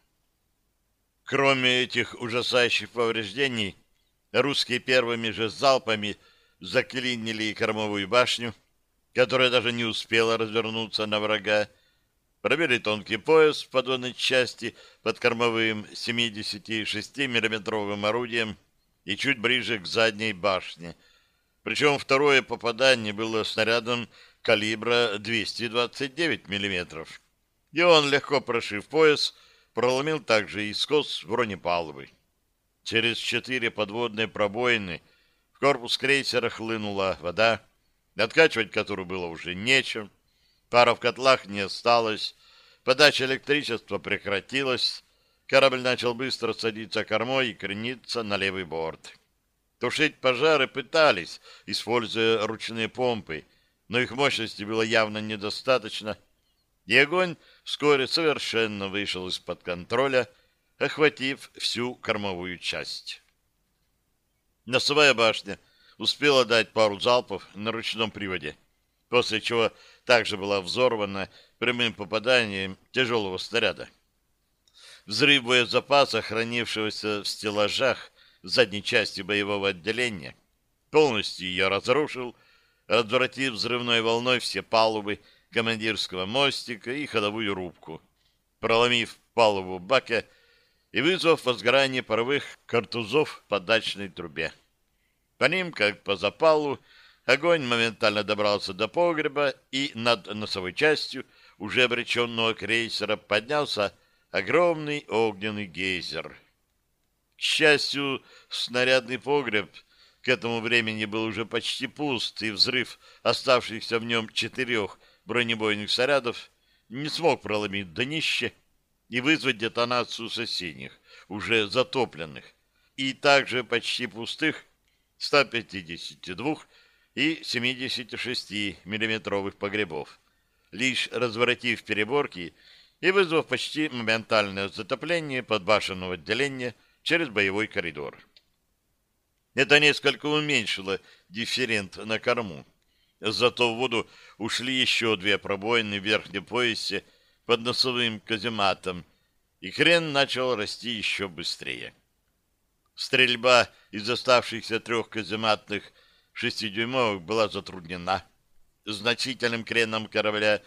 Кроме этих ужасающих повреждений, русские первыми же залпами – заклинили кормовую башню, которая даже не успела развернуться на врага, Пробили тонкий пояс в подводной части под кормовым 76 миллиметровым орудием и чуть ближе к задней башне. Причем второе попадание было снарядом калибра 229 миллиметров. И он, легко прошив пояс, проломил также и скос бронепалубы. Через четыре подводные пробоины корпус крейсера хлынула вода, откачивать которую было уже нечем. Пара в котлах не осталось, подача электричества прекратилась, корабль начал быстро садиться кормой и крениться на левый борт. Тушить пожары пытались, используя ручные помпы, но их мощности было явно недостаточно, и огонь вскоре совершенно вышел из-под контроля, охватив всю кормовую часть. Носовая башня успела дать пару залпов на ручном приводе, после чего также была взорвана прямым попаданием тяжелого снаряда. Взрыв боезапаса, хранившегося в стеллажах задней части боевого отделения, полностью ее разрушил, развратив взрывной волной все палубы командирского мостика и ходовую рубку, проломив палубу бака и вызвав возгорание паровых картузов по дачной трубе. По ним, как по запалу, огонь моментально добрался до погреба, и над носовой частью уже обреченного крейсера поднялся огромный огненный гейзер. К счастью, снарядный погреб к этому времени был уже почти пуст, и взрыв оставшихся в нем четырех бронебойных снарядов не смог проломить днище и вызвать детонацию соседних, уже затопленных, и также почти пустых 152 и 76 миллиметровых погребов, лишь разворотив переборки и вызвав почти моментальное затопление подбашенного отделения через боевой коридор. Это несколько уменьшило дифферент на корму. Зато в воду ушли еще две пробоины в верхнем поясе под носовым казематом, и хрен начал расти еще быстрее. Стрельба из оставшихся трех казематных шестидюймовых была затруднена значительным креном корабля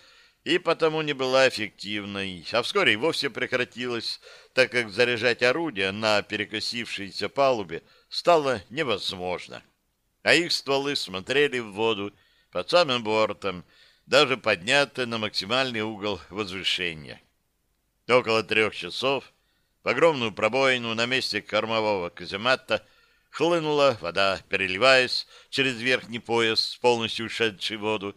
и потому не была эффективной, а вскоре и вовсе прекратилась, так как заряжать орудия на перекосившейся палубе стало невозможно. А их стволы смотрели в воду под самым бортом, даже подняты на максимальный угол возвышения. Около трех часов в огромную пробоину на месте кормового каземата хлынула вода, переливаясь через верхний пояс, полностью ушедший воду,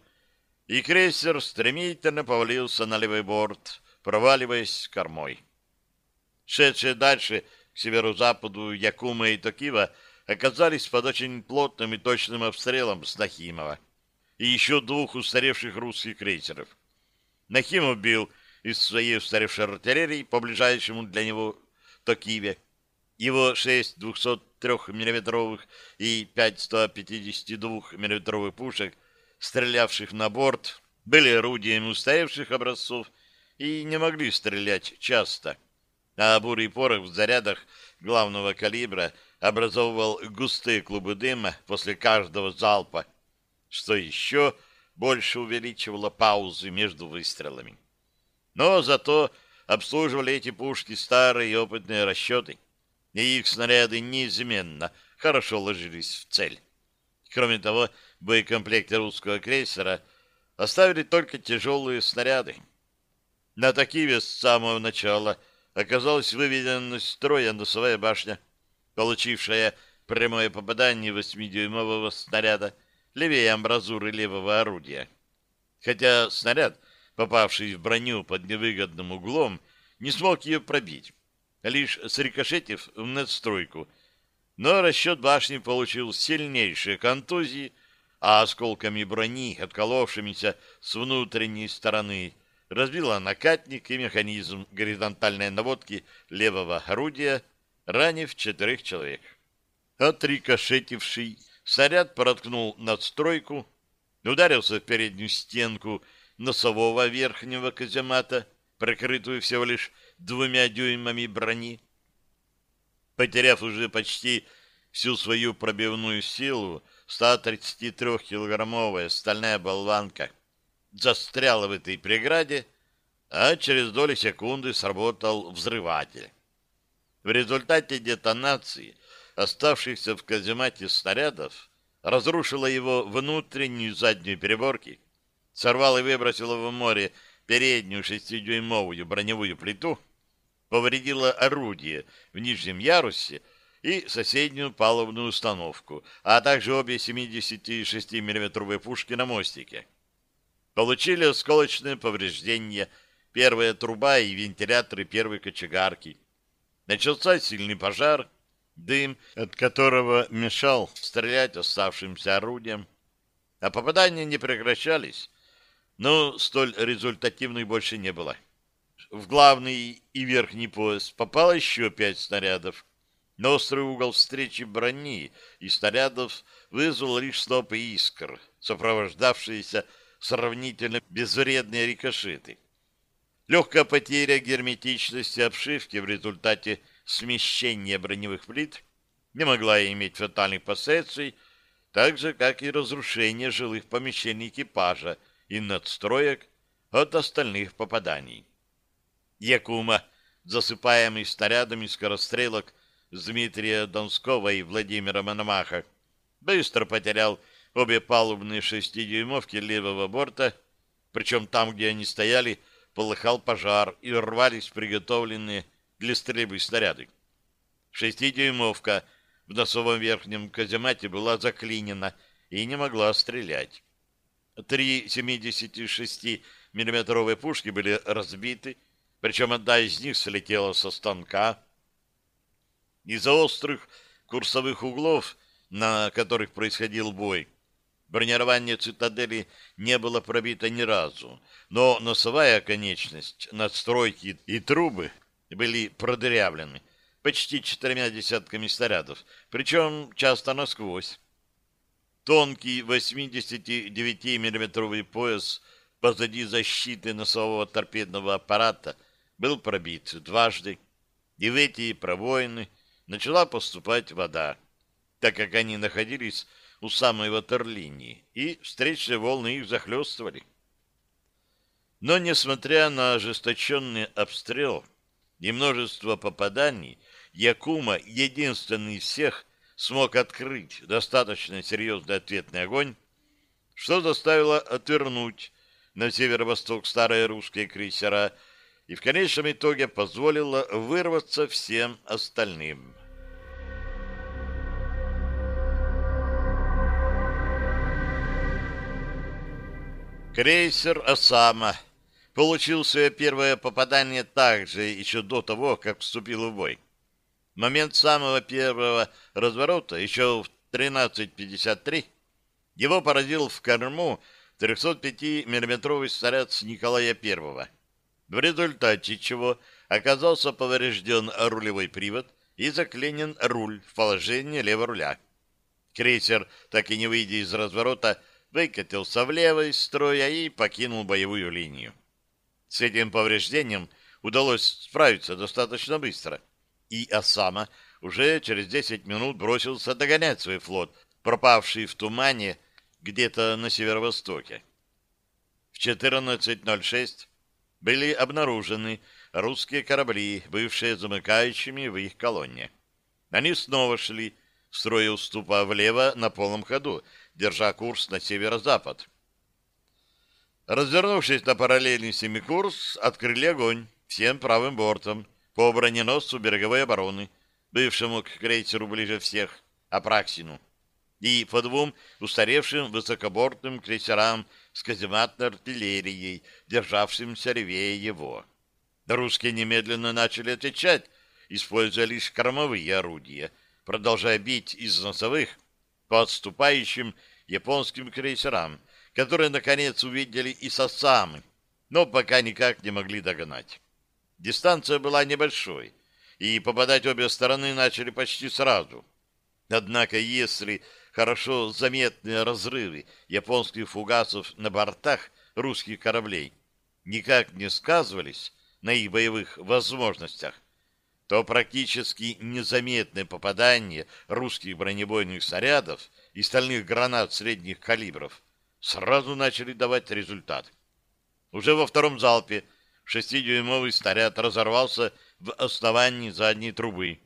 и крейсер стремительно повалился на левый борт, проваливаясь кормой. Шедшие дальше к северо-западу Якума и Токива оказались под очень плотным и точным обстрелом с Нахимова и еще двух устаревших русских крейсеров. Нахимов бил из своей устаревшей артиллерии по ближайшему для него Токиве. Его шесть 203 миллиметровых и пять 152 миллиметровых пушек – стрелявших на борт, были орудиями устаевших образцов и не могли стрелять часто, а бурый порох в зарядах главного калибра образовывал густые клубы дыма после каждого залпа, что еще больше увеличивало паузы между выстрелами. Но зато обслуживали эти пушки старые и опытные расчеты, и их снаряды неизменно хорошо ложились в цель. Кроме того, в боекомплекте русского крейсера оставили только тяжелые снаряды. На Такиве с самого начала оказалась выведена из строя носовая башня, получившая прямое попадание восьмидюймового снаряда левее амбразуры левого орудия. Хотя снаряд, попавший в броню под невыгодным углом, не смог ее пробить, лишь срикошетив в надстройку. Но расчет башни получил сильнейшие контузии, а осколками брони, отколовшимися с внутренней стороны, разбила накатник и механизм горизонтальной наводки левого орудия, ранив четырех человек. Отрикошетивший снаряд проткнул надстройку, ударился в переднюю стенку носового верхнего каземата, прикрытую всего лишь двумя дюймами брони. Потеряв уже почти всю свою пробивную силу, 133-килограммовая стальная болванка застряла в этой преграде, а через доли секунды сработал взрыватель. В результате детонации оставшихся в каземате снарядов разрушила его внутреннюю заднюю переборки, сорвал и выбросила в море переднюю шестидюймовую броневую плиту, повредила орудие в нижнем ярусе и соседнюю палубную установку, а также обе 76 миллиметровые пушки на мостике. Получили осколочные повреждения первая труба и вентиляторы первой кочегарки. Начался сильный пожар, дым, от которого мешал стрелять оставшимся орудием. А попадания не прекращались, но столь результативных больше не было. В главный и верхний пояс попало еще пять снарядов, но острый угол встречи брони и снарядов вызвал лишь стопы искр, сопровождавшиеся сравнительно безвредные рикошеты. Легкая потеря герметичности обшивки в результате смещения броневых плит не могла иметь фатальных последствий, так же, как и разрушение жилых помещений экипажа и надстроек от остальных попаданий. Якума, засыпаемый снарядами скорострелок Дмитрия Донского и Владимира Мономаха, быстро потерял обе палубные шестидюймовки левого борта, причем там, где они стояли, полыхал пожар и рвались приготовленные для стрельбы снаряды. Шестидюймовка в носовом верхнем каземате была заклинена и не могла стрелять. Три 76 миллиметровые пушки были разбиты, причем одна из них слетела со станка. Из-за острых курсовых углов, на которых происходил бой, бронирование цитадели не было пробито ни разу, но носовая конечность, надстройки и трубы были продырявлены почти четырьмя десятками снарядов, причем часто насквозь. Тонкий 89 миллиметровый пояс позади защиты носового торпедного аппарата был пробит дважды, и в эти пробоины начала поступать вода, так как они находились у самой ватерлинии, и встречные волны их захлестывали. Но, несмотря на ожесточенный обстрел и множество попаданий, Якума, единственный из всех, смог открыть достаточно серьезный ответный огонь, что заставило отвернуть на северо-восток старые русские крейсера и в конечном итоге позволило вырваться всем остальным. Крейсер «Осама» получил свое первое попадание также еще до того, как вступил в бой. Момент самого первого разворота, еще в 13.53, его поразил в корму 305 миллиметровый снаряд с Николая I, в результате чего оказался поврежден рулевой привод и заклинен руль в положении левого руля. Крейсер, так и не выйдя из разворота, выкатился влево из строя и покинул боевую линию. С этим повреждением удалось справиться достаточно быстро, и Осама уже через 10 минут бросился догонять свой флот, пропавший в тумане где-то на северо-востоке. В 14.06 были обнаружены русские корабли, бывшие замыкающими в их колонне. Они снова шли, строя уступа влево на полном ходу, держа курс на северо-запад. Развернувшись на параллельный семикурс, открыли огонь всем правым бортом по броненосцу береговой обороны, бывшему к крейсеру ближе всех, Апраксину, и по двум устаревшим высокобортным крейсерам с казематной артиллерией, державшимся левее его. Русские немедленно начали отвечать, используя лишь кормовые орудия, продолжая бить из носовых по отступающим японским крейсерам, которые, наконец, увидели и Сосамы, но пока никак не могли догнать. Дистанция была небольшой, и попадать обе стороны начали почти сразу. Однако, если хорошо заметные разрывы японских фугасов на бортах русских кораблей никак не сказывались на их боевых возможностях, то практически незаметное попадание русских бронебойных снарядов и стальных гранат средних калибров сразу начали давать результат. Уже во втором залпе шестидюймовый снаряд разорвался в основании задней трубы,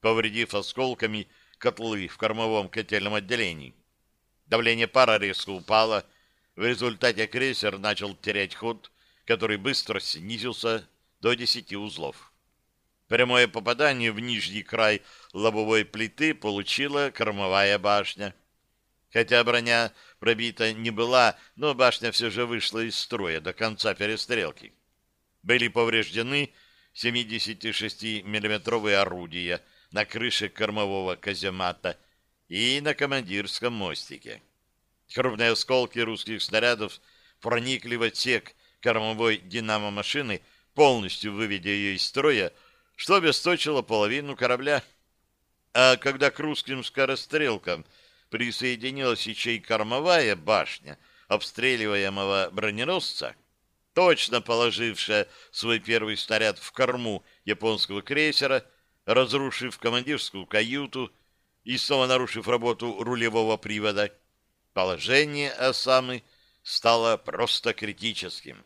повредив осколками котлы в кормовом котельном отделении. Давление пара резко упало, в результате крейсер начал терять ход, который быстро снизился до 10 узлов. Прямое попадание в нижний край лобовой плиты получила кормовая башня. Хотя броня пробита не была, но башня все же вышла из строя до конца перестрелки. Были повреждены 76 миллиметровые орудия на крыше кормового каземата и на командирском мостике. Крупные осколки русских снарядов проникли в отсек кормовой динамо-машины, полностью выведя ее из строя, что обесточило половину корабля. А когда к русским скорострелкам присоединилась еще и кормовая башня обстреливаемого броненосца, точно положившая свой первый снаряд в корму японского крейсера, разрушив командирскую каюту и снова нарушив работу рулевого привода, положение Осамы стало просто критическим.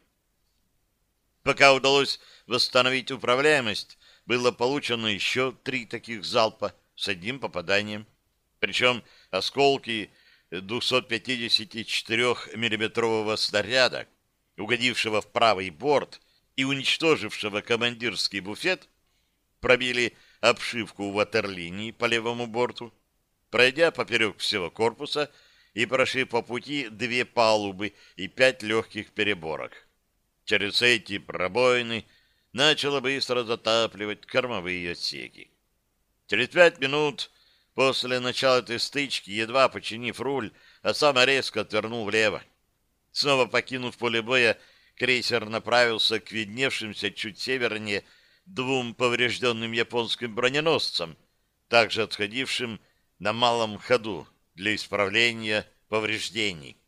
Пока удалось восстановить управляемость, было получено еще три таких залпа с одним попаданием. Причем осколки 254 миллиметрового снаряда, угодившего в правый борт и уничтожившего командирский буфет, пробили обшивку ватерлинии по левому борту, пройдя поперек всего корпуса и прошли по пути две палубы и пять легких переборок. Через эти пробоины – начало быстро затапливать кормовые отсеки. Через пять минут после начала этой стычки, едва починив руль, а сам резко отвернул влево. Снова покинув поле боя, крейсер направился к видневшимся чуть севернее двум поврежденным японским броненосцам, также отходившим на малом ходу для исправления повреждений.